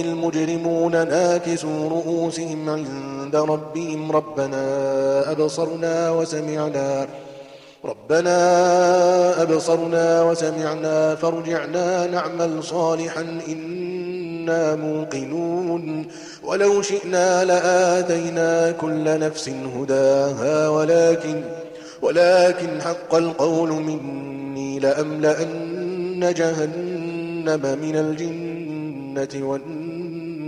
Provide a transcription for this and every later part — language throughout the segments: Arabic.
المجرمون ناكسوا رؤوسهم عند ربهم. ربنا أبصرنا وسمعنا ربنا أبصرنا وسمعنا فارجعنا نعمل صالحا إنا موقنون. ولو شئنا لآتينا كل نفس هداها ولكن ولكن حق القول مني لأملأن جهنم من الجنة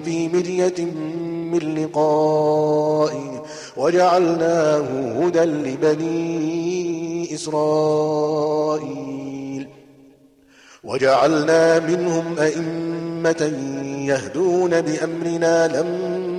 في مرية من لقائه وجعلناه هدى لبني إسرائيل وجعلنا منهم أئمة يهدون بأمرنا لما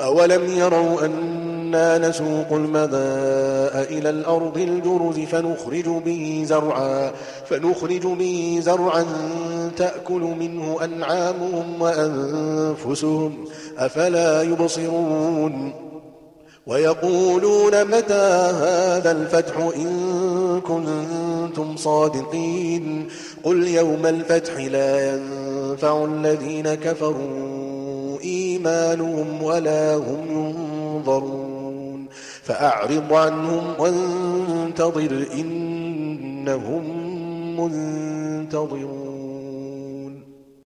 أولم يروا أنا نسوق الماء إلى الأرض الجرز فنخرج به زرعا فنخرج به زرعا تأكل منه أنعامهم وأنفسهم أفلا يبصرون؟ ويقولون متى هذا الفتح إن كنتم صادقين؟ قل يوم الفتح لا ينفع الذين كفروا. إيمانهم ولا هم ينظرون فأعرض عنهم وانتظر إنهم منتظرون